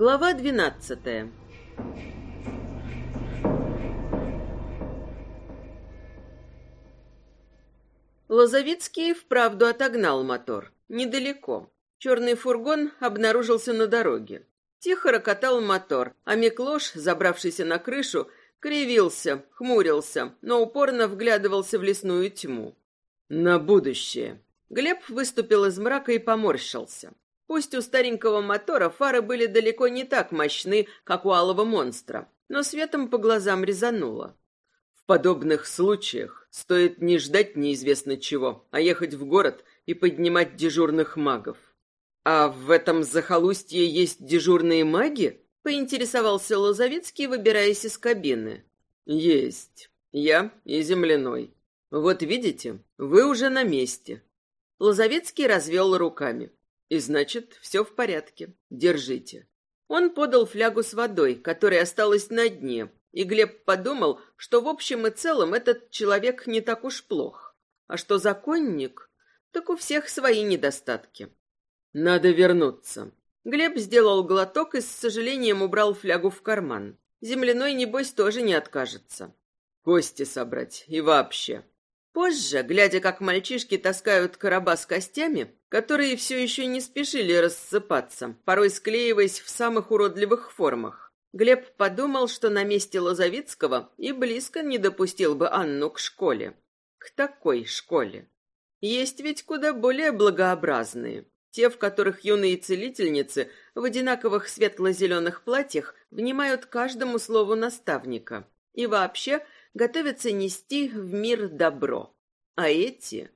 Глава двенадцатая. Лозовицкий вправду отогнал мотор. Недалеко. Черный фургон обнаружился на дороге. Тихо рокотал мотор, а Миклош, забравшийся на крышу, кривился, хмурился, но упорно вглядывался в лесную тьму. «На будущее!» Глеб выступил из мрака и поморщился. Пусть у старенького мотора фары были далеко не так мощны, как у алого монстра, но светом по глазам резануло. В подобных случаях стоит не ждать неизвестно чего, а ехать в город и поднимать дежурных магов. А в этом захолустье есть дежурные маги? Поинтересовался Лозовицкий, выбираясь из кабины. Есть. Я и земляной. Вот видите, вы уже на месте. Лозовицкий развел руками. И значит, все в порядке. Держите. Он подал флягу с водой, которая осталась на дне, и Глеб подумал, что в общем и целом этот человек не так уж плох. А что законник, так у всех свои недостатки. Надо вернуться. Глеб сделал глоток и с сожалением убрал флягу в карман. Земляной, небось, тоже не откажется. Кости собрать и вообще. Позже, глядя, как мальчишки таскают короба с костями, которые все еще не спешили рассыпаться, порой склеиваясь в самых уродливых формах, Глеб подумал, что на месте Лозовицкого и близко не допустил бы Анну к школе. К такой школе. Есть ведь куда более благообразные. Те, в которых юные целительницы в одинаковых светло-зеленых платьях внимают каждому слову наставника. И вообще – готовятся нести в мир добро. А эти...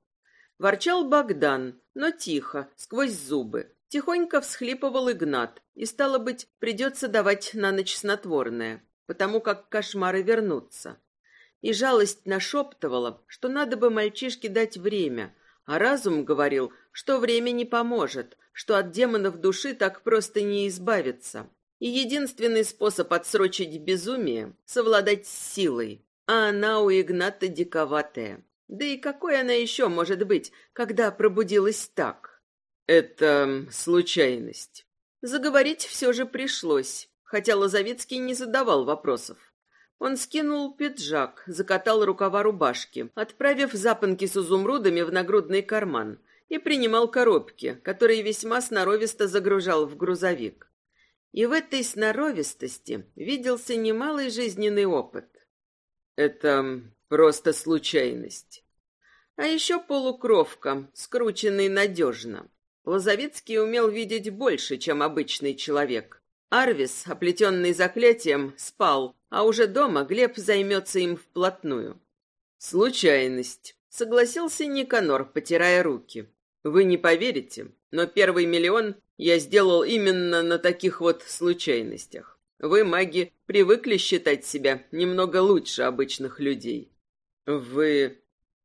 Ворчал Богдан, но тихо, сквозь зубы. Тихонько всхлипывал Игнат, и, стало быть, придется давать на ночь снотворное, потому как кошмары вернутся. И жалость нашептывала, что надо бы мальчишке дать время, а разум говорил, что время не поможет, что от демонов души так просто не избавиться. И единственный способ отсрочить безумие — совладать с силой, а она у Игната диковатая. Да и какой она еще может быть, когда пробудилась так? Это случайность. Заговорить все же пришлось, хотя Лозовицкий не задавал вопросов. Он скинул пиджак, закатал рукава рубашки, отправив запонки с изумрудами в нагрудный карман и принимал коробки, которые весьма сноровисто загружал в грузовик. И в этой сноровистости виделся немалый жизненный опыт. Это просто случайность. А еще полукровка, скрученный надежно. Лозовицкий умел видеть больше, чем обычный человек. Арвис, оплетенный заклятием, спал, а уже дома Глеб займется им вплотную. Случайность, согласился Никанор, потирая руки. Вы не поверите, но первый миллион я сделал именно на таких вот случайностях. Вы, маги, привыкли считать себя немного лучше обычных людей. Вы...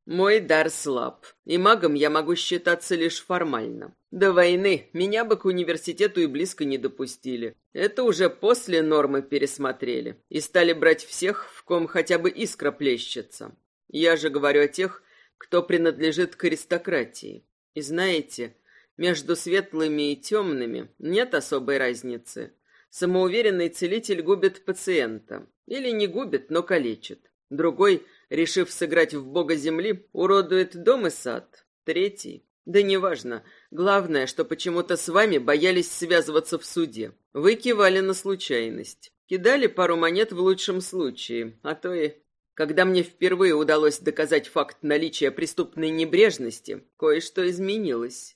Мой дар слаб, и магом я могу считаться лишь формально. До войны меня бы к университету и близко не допустили. Это уже после нормы пересмотрели и стали брать всех, в ком хотя бы искра плещется. Я же говорю о тех, кто принадлежит к аристократии. И знаете, между светлыми и темными нет особой разницы. Самоуверенный целитель губит пациента. Или не губит, но калечит. Другой, решив сыграть в бога земли, уродует дом и сад. Третий... Да неважно. Главное, что почему-то с вами боялись связываться в суде. Вы кивали на случайность. Кидали пару монет в лучшем случае, а то и... Когда мне впервые удалось доказать факт наличия преступной небрежности, кое-что изменилось.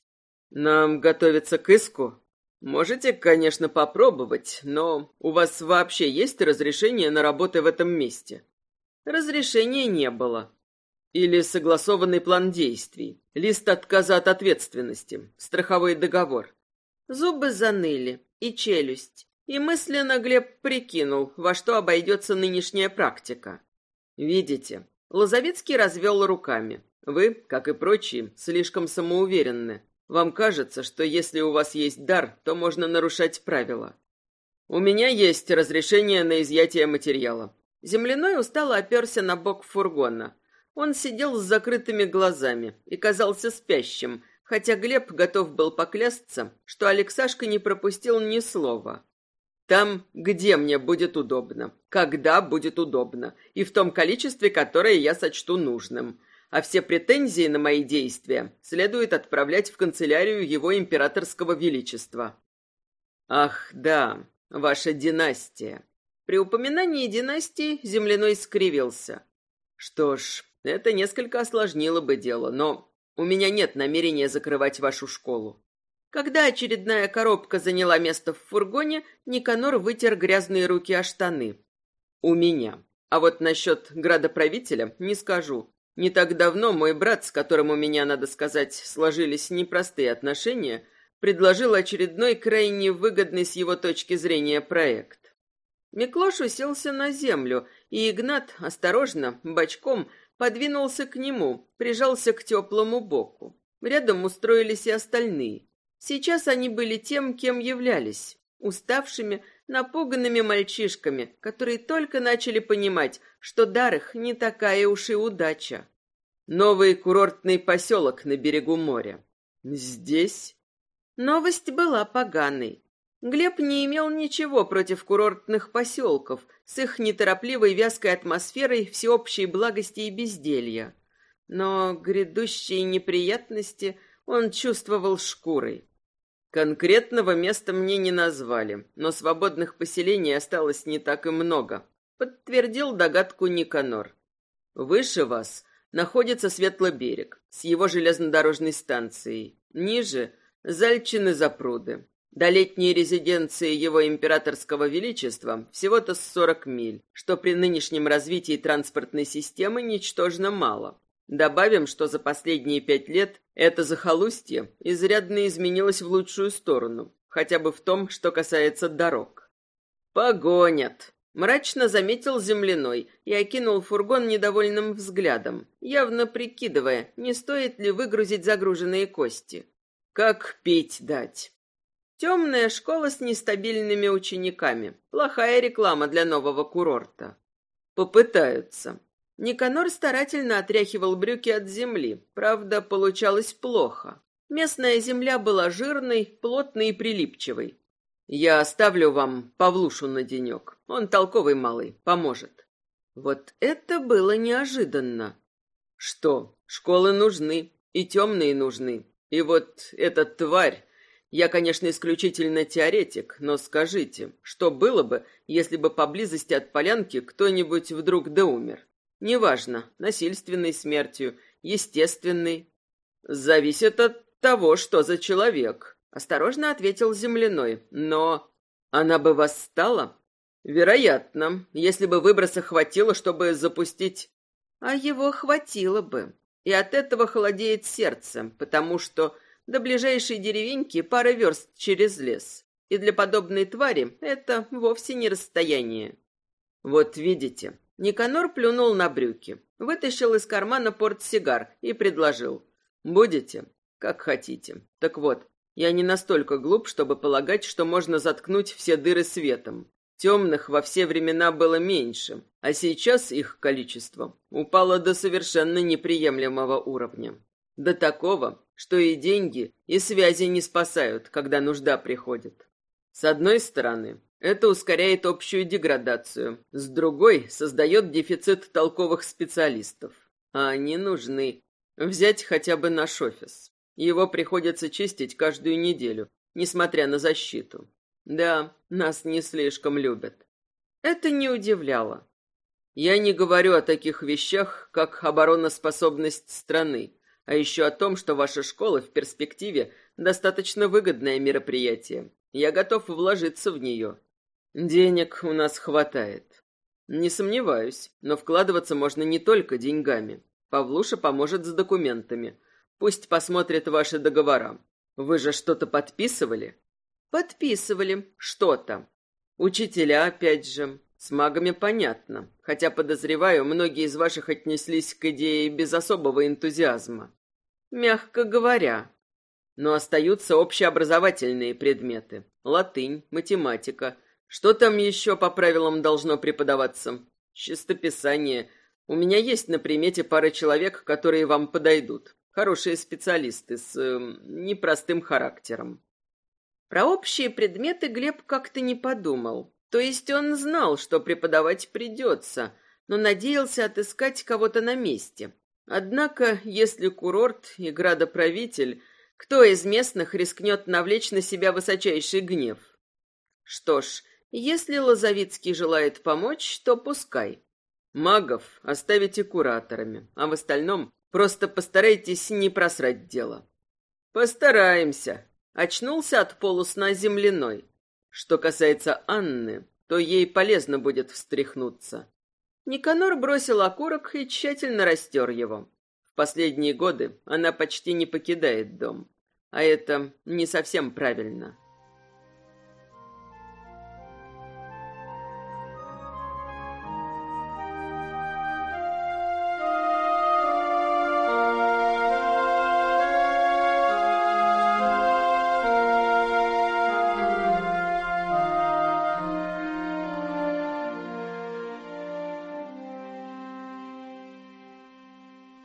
Нам готовиться к иску? Можете, конечно, попробовать, но у вас вообще есть разрешение на работу в этом месте? Разрешения не было. Или согласованный план действий, лист отказа от ответственности, страховой договор. Зубы заныли и челюсть, и мысленно Глеб прикинул, во что обойдется нынешняя практика. Видите, Лозовицкий развел руками. Вы, как и прочие, слишком самоуверенны. Вам кажется, что если у вас есть дар, то можно нарушать правила. У меня есть разрешение на изъятие материала. Земляной устало оперся на бок фургона. Он сидел с закрытыми глазами и казался спящим, хотя Глеб готов был поклясться, что Алексашка не пропустил ни слова. Там, где мне будет удобно, когда будет удобно, и в том количестве, которое я сочту нужным. А все претензии на мои действия следует отправлять в канцелярию его императорского величества. Ах, да, ваша династия. При упоминании династии земляной скривился. Что ж, это несколько осложнило бы дело, но у меня нет намерения закрывать вашу школу. Когда очередная коробка заняла место в фургоне, Никанор вытер грязные руки о штаны. У меня. А вот насчет градоправителя не скажу. Не так давно мой брат, с которым у меня, надо сказать, сложились непростые отношения, предложил очередной крайне выгодный с его точки зрения проект. Миклош уселся на землю, и Игнат осторожно, бочком, подвинулся к нему, прижался к теплому боку. Рядом устроились и остальные. Сейчас они были тем, кем являлись, уставшими, напуганными мальчишками, которые только начали понимать, что дар их не такая уж и удача. Новый курортный поселок на берегу моря. Здесь новость была поганой. Глеб не имел ничего против курортных поселков с их неторопливой вязкой атмосферой всеобщей благости и безделья. Но грядущие неприятности он чувствовал шкурой. Конкретного места мне не назвали, но свободных поселений осталось не так и много, подтвердил догадку Никанор. Выше вас находится Светлоберег с его железнодорожной станцией. Ниже Зальчины запруды. До летней резиденции его императорского величества всего-то 40 миль, что при нынешнем развитии транспортной системы ничтожно мало. Добавим, что за последние пять лет это захолустье изрядно изменилось в лучшую сторону, хотя бы в том, что касается дорог. «Погонят!» — мрачно заметил земляной и окинул фургон недовольным взглядом, явно прикидывая, не стоит ли выгрузить загруженные кости. «Как пить дать?» Темная школа с нестабильными учениками. Плохая реклама для нового курорта. Попытаются. Никанор старательно отряхивал брюки от земли. Правда, получалось плохо. Местная земля была жирной, плотной и прилипчивой. Я оставлю вам Павлушу на денек. Он толковый малый, поможет. Вот это было неожиданно. Что, школы нужны, и темные нужны. И вот эта тварь я, конечно, исключительно теоретик, но скажите, что было бы, если бы поблизости от полянки кто-нибудь вдруг да умер? Неважно, насильственной смертью, естественной. Зависит от того, что за человек, осторожно ответил земляной. Но она бы восстала? Вероятно, если бы выброса хватило, чтобы запустить... А его хватило бы. И от этого холодеет сердце, потому что до ближайшей деревеньки пара верст через лес. И для подобной твари это вовсе не расстояние. Вот видите, Никанор плюнул на брюки, вытащил из кармана портсигар и предложил. «Будете? Как хотите. Так вот, я не настолько глуп, чтобы полагать, что можно заткнуть все дыры светом. Темных во все времена было меньше, а сейчас их количество упало до совершенно неприемлемого уровня. До такого, что и деньги, и связи не спасают, когда нужда приходит. С одной стороны, это ускоряет общую деградацию, с другой создает дефицит толковых специалистов. А они нужны. Взять хотя бы наш офис. Его приходится чистить каждую неделю, несмотря на защиту. Да, нас не слишком любят. Это не удивляло. Я не говорю о таких вещах, как обороноспособность страны, а еще о том, что ваша школа в перспективе достаточно выгодное мероприятие. Я готов вложиться в нее. Денег у нас хватает. Не сомневаюсь, но вкладываться можно не только деньгами. Павлуша поможет с документами. Пусть посмотрит ваши договора. Вы же что-то подписывали? Подписывали что-то. Учителя, опять же. С магами понятно, хотя, подозреваю, многие из ваших отнеслись к идее без особого энтузиазма. Мягко говоря. Но остаются общеобразовательные предметы. Латынь, математика. Что там еще по правилам должно преподаваться? Чистописание. У меня есть на примете пара человек, которые вам подойдут. Хорошие специалисты с э, непростым характером. Про общие предметы Глеб как-то не подумал. То есть он знал, что преподавать придется, но надеялся отыскать кого-то на месте. Однако, если курорт и градоправитель, кто из местных рискнет навлечь на себя высочайший гнев? Что ж, если Лозовицкий желает помочь, то пускай. Магов оставите кураторами, а в остальном просто постарайтесь не просрать дело. Постараемся. Очнулся от полусна земляной. Что касается Анны, то ей полезно будет встряхнуться. Никанор бросил окурок и тщательно растер его. В последние годы она почти не покидает дом. А это не совсем правильно.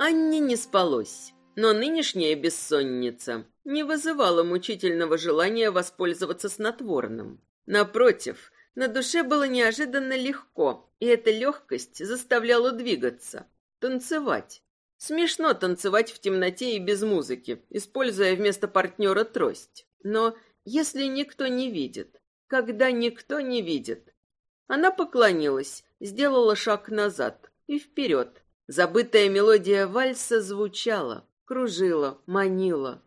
Анне не спалось, но нынешняя бессонница не вызывала мучительного желания воспользоваться снотворным. Напротив, на душе было неожиданно легко, и эта легкость заставляла двигаться, танцевать. Смешно танцевать в темноте и без музыки, используя вместо партнера трость. Но если никто не видит, когда никто не видит... Она поклонилась, сделала шаг назад и вперед, Забытая мелодия вальса звучала, кружила, манила.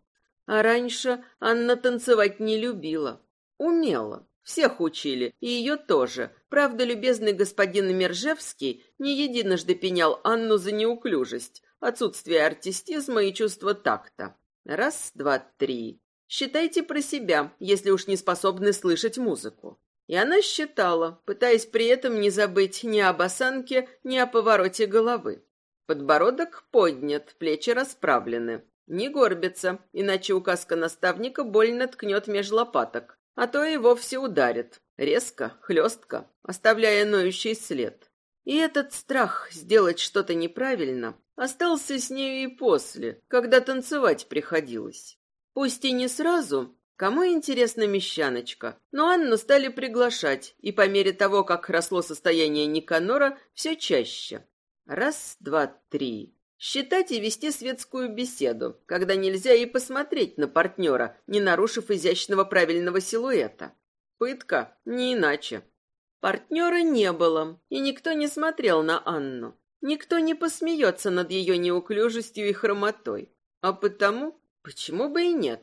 А раньше Анна танцевать не любила. Умела. Всех учили, и ее тоже. Правда, любезный господин Мержевский не единожды пенял Анну за неуклюжесть, отсутствие артистизма и чувство такта. Раз, два, три. Считайте про себя, если уж не способны слышать музыку. И она считала, пытаясь при этом не забыть ни об осанке, ни о повороте головы. Подбородок поднят, плечи расправлены. Не горбится, иначе указка наставника больно ткнет меж лопаток, а то и вовсе ударит. Резко, хлестко, оставляя ноющий след. И этот страх сделать что-то неправильно остался с нею и после, когда танцевать приходилось. Пусть и не сразу, кому интересна мещаночка, но Анну стали приглашать, и по мере того, как росло состояние Никанора, все чаще. Раз, два, три. Считать и вести светскую беседу, когда нельзя и посмотреть на партнера, не нарушив изящного правильного силуэта. Пытка, не иначе. Партнера не было, и никто не смотрел на Анну. Никто не посмеется над ее неуклюжестью и хромотой. А потому, почему бы и нет?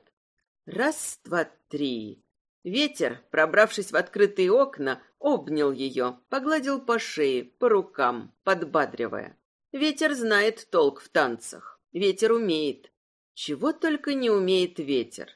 Раз, два, три. Ветер, пробравшись в открытые окна, обнял ее, погладил по шее, по рукам, подбадривая. Ветер знает толк в танцах. Ветер умеет. Чего только не умеет ветер.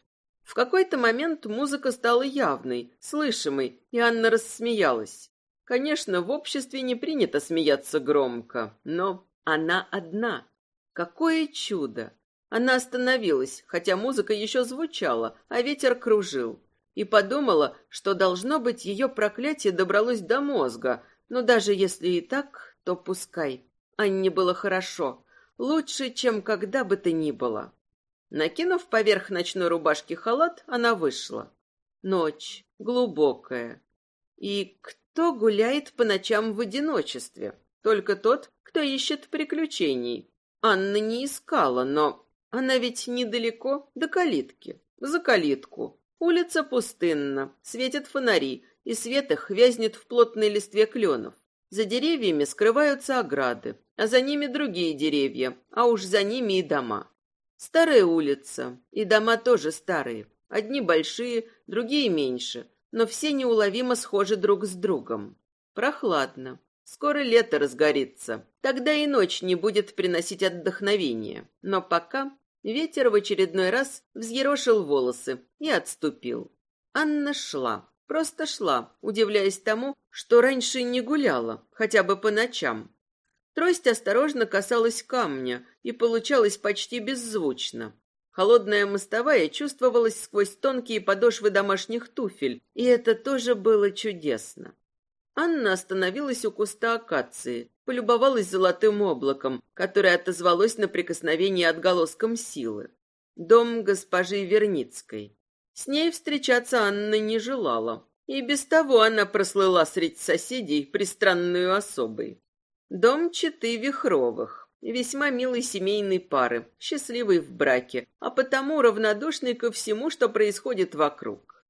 В какой-то момент музыка стала явной, слышимой, и Анна рассмеялась. Конечно, в обществе не принято смеяться громко, но она одна. Какое чудо! Она остановилась, хотя музыка еще звучала, а ветер кружил и подумала, что, должно быть, ее проклятие добралось до мозга, но даже если и так, то пускай. Анне было хорошо, лучше, чем когда бы то ни было. Накинув поверх ночной рубашки халат, она вышла. Ночь, глубокая. И кто гуляет по ночам в одиночестве? Только тот, кто ищет приключений. Анна не искала, но она ведь недалеко до калитки, за калитку. Улица пустынна, светят фонари, и свет их вязнет в плотной листве кленов. За деревьями скрываются ограды, а за ними другие деревья, а уж за ними и дома. Старая улица, и дома тоже старые. Одни большие, другие меньше, но все неуловимо схожи друг с другом. Прохладно. Скоро лето разгорится. Тогда и ночь не будет приносить отдохновения. Но пока Ветер в очередной раз взъерошил волосы и отступил. Анна шла, просто шла, удивляясь тому, что раньше не гуляла, хотя бы по ночам. Трость осторожно касалась камня и получалось почти беззвучно. Холодная мостовая чувствовалась сквозь тонкие подошвы домашних туфель, и это тоже было чудесно. Анна остановилась у куста акации, полюбовалась золотым облаком, которое отозвалось на прикосновение отголоском силы. Дом госпожи Верницкой. С ней встречаться Анна не желала. И без того она прослыла среди соседей пристранную особой. Дом Читы Вихровых, весьма милой семейной пары, счастливой в браке, а потому равнодушный ко всему, что происходит вокруг.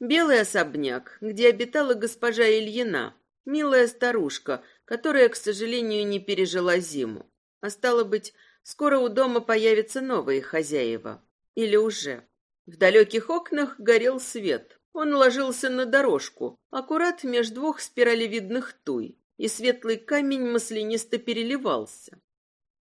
Белый особняк, где обитала госпожа Ильина, милая старушка, которая, к сожалению, не пережила зиму. А стало быть, скоро у дома появятся новые хозяева. Или уже. В далеких окнах горел свет. Он ложился на дорожку, аккурат меж двух спиралевидных туй, и светлый камень маслянисто переливался.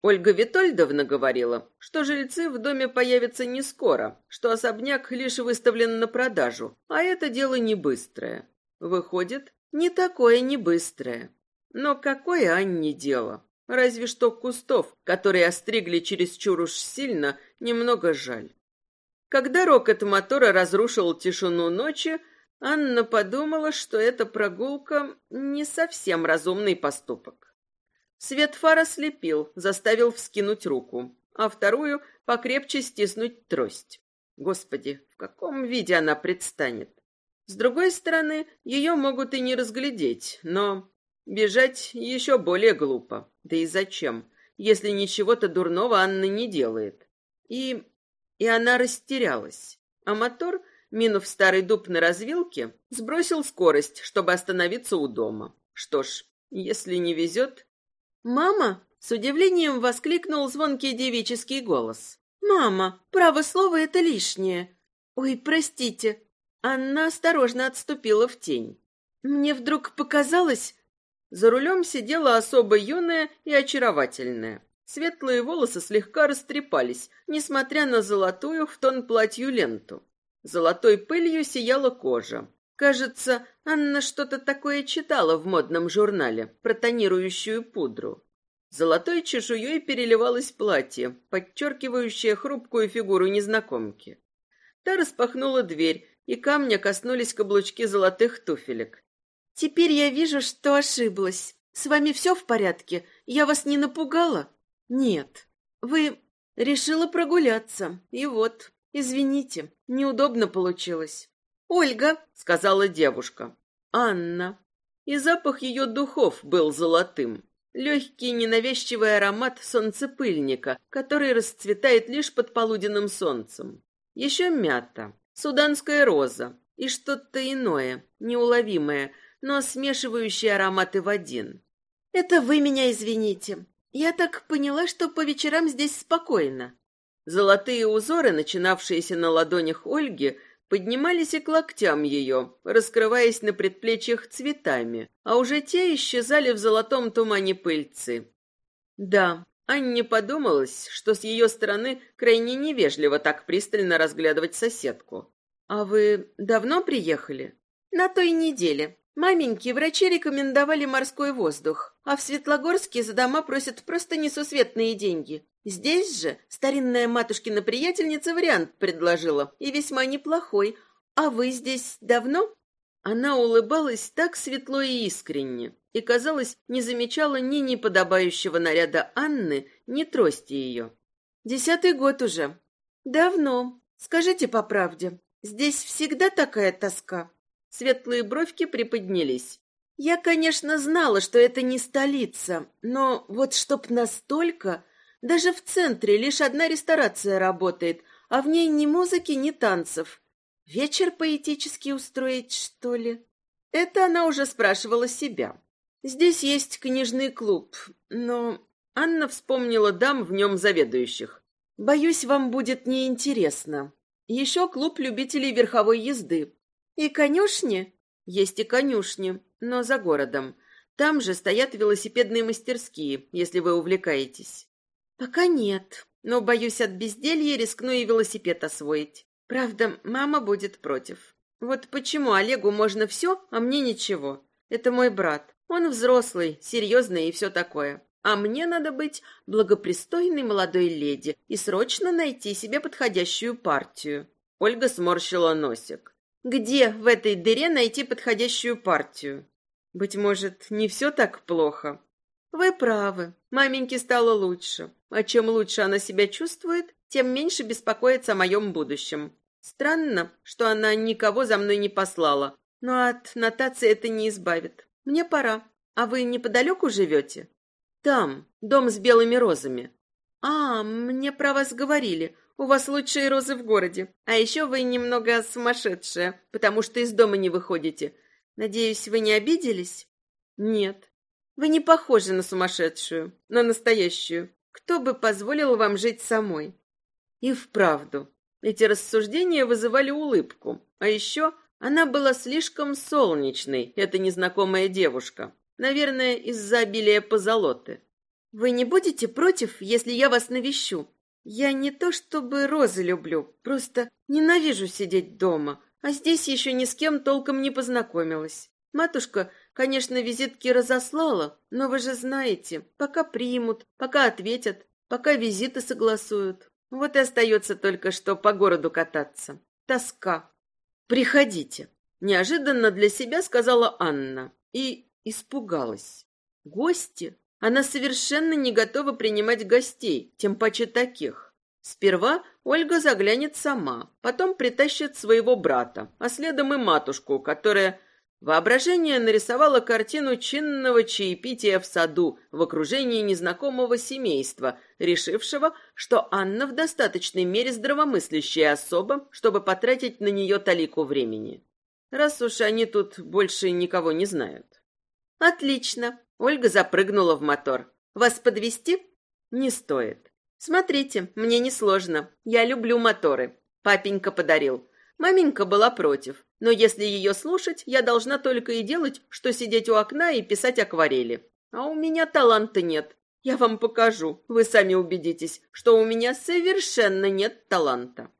Ольга Витольдовна говорила, что жильцы в доме появятся не скоро, что особняк лишь выставлен на продажу, а это дело не быстрое. Выходит, не такое не быстрое. Но какое Анне дело? Разве что кустов, которые остригли чересчур уж сильно, немного жаль. Когда рокот мотора разрушил тишину ночи, Анна подумала, что эта прогулка не совсем разумный поступок. Свет фара слепил, заставил вскинуть руку, а вторую покрепче стиснуть трость. Господи, в каком виде она предстанет? С другой стороны, ее могут и не разглядеть, но бежать еще более глупо. Да и зачем, если ничего-то дурного Анна не делает? И и она растерялась. А мотор, минув старый дуб на развилке, сбросил скорость, чтобы остановиться у дома. Что ж, если не везет... «Мама!» — с удивлением воскликнул звонкий девический голос. «Мама, право слово — это лишнее. Ой, простите». Анна осторожно отступила в тень. Мне вдруг показалось... За рулем сидела особо юная и очаровательная. Светлые волосы слегка растрепались, несмотря на золотую в тон платью ленту. Золотой пылью сияла кожа. Кажется, Анна что-то такое читала в модном журнале про тонирующую пудру. Золотой чешуей переливалось платье, подчеркивающее хрупкую фигуру незнакомки. Та распахнула дверь, и камня коснулись каблучки золотых туфелек. «Теперь я вижу, что ошиблась. С вами все в порядке? Я вас не напугала?» Нет, вы решила прогуляться. И вот, извините, неудобно получилось. Ольга, сказала девушка. Анна. И запах ее духов был золотым. Легкий ненавязчивый аромат солнцепыльника, который расцветает лишь под полуденным солнцем. Еще мята, суданская роза и что-то иное, неуловимое, но смешивающее ароматы в один. «Это вы меня извините. Я так поняла, что по вечерам здесь спокойно. Золотые узоры, начинавшиеся на ладонях Ольги, поднимались и к локтям ее, раскрываясь на предплечьях цветами, а уже те исчезали в золотом тумане пыльцы. Да, Анне подумалось, что с ее стороны крайне невежливо так пристально разглядывать соседку. «А вы давно приехали?» «На той неделе. Маменьки врачи рекомендовали морской воздух, а в Светлогорске за дома просят просто несусветные деньги. Здесь же старинная матушкина приятельница вариант предложила, и весьма неплохой. А вы здесь давно? Она улыбалась так светло и искренне, и, казалось, не замечала ни неподобающего наряда Анны, ни трости ее. Десятый год уже. Давно. Скажите по правде, здесь всегда такая тоска? Светлые бровки приподнялись. Я, конечно, знала, что это не столица, но вот чтоб настолько... Даже в центре лишь одна ресторация работает, а в ней ни музыки, ни танцев. Вечер поэтический устроить, что ли? Это она уже спрашивала себя. Здесь есть книжный клуб, но... Анна вспомнила дам в нем заведующих. Боюсь, вам будет неинтересно. Еще клуб любителей верховой езды. И конюшни? Есть и конюшни, но за городом. Там же стоят велосипедные мастерские, если вы увлекаетесь. Пока нет, но, боюсь, от безделья рискну и велосипед освоить. Правда, мама будет против. Вот почему Олегу можно все, а мне ничего. Это мой брат. Он взрослый, серьезный и все такое. А мне надо быть благопристойной молодой леди и срочно найти себе подходящую партию. Ольга сморщила носик. Где в этой дыре найти подходящую партию? Быть может, не все так плохо? Вы правы. Маменьке стало лучше. А чем лучше она себя чувствует, тем меньше беспокоится о моем будущем. Странно, что она никого за мной не послала, но от нотации это не избавит. Мне пора. А вы неподалеку живете? Там, дом с белыми розами. А, мне про вас говорили. У вас лучшие розы в городе. А еще вы немного сумасшедшая, потому что из дома не выходите. Надеюсь, вы не обиделись? Нет. Вы не похожи на сумасшедшую, на настоящую. Кто бы позволил вам жить самой? И вправду, эти рассуждения вызывали улыбку. А еще она была слишком солнечной, эта незнакомая девушка. Наверное, из-за обилия позолоты. Вы не будете против, если я вас навещу? Я не то чтобы розы люблю, просто ненавижу сидеть дома, а здесь еще ни с кем толком не познакомилась. Матушка, конечно, визитки разослала, но вы же знаете, пока примут, пока ответят, пока визиты согласуют. Вот и остается только что по городу кататься. Тоска. Приходите. Неожиданно для себя сказала Анна и испугалась. Гости? Она совершенно не готова принимать гостей, тем паче таких. Сперва Ольга заглянет сама, потом притащит своего брата, а следом и матушку, которая Воображение нарисовало картину чинного чаепития в саду в окружении незнакомого семейства, решившего, что Анна в достаточной мере здравомыслящая особа, чтобы потратить на нее талику времени. Раз уж они тут больше никого не знают. Отлично. Ольга запрыгнула в мотор. Вас подвести? Не стоит. Смотрите, мне несложно. Я люблю моторы. Папенька подарил. Маменька была против. Но если ее слушать, я должна только и делать, что сидеть у окна и писать акварели. А у меня таланта нет. Я вам покажу. Вы сами убедитесь, что у меня совершенно нет таланта.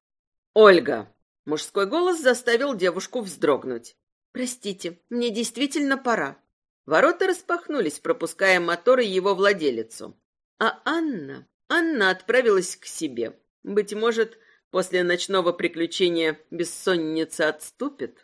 Ольга. Мужской голос заставил девушку вздрогнуть. Простите, мне действительно пора. Ворота распахнулись, пропуская мотор и его владелицу. А Анна... Анна отправилась к себе. Быть может, после ночного приключения бессонница отступит?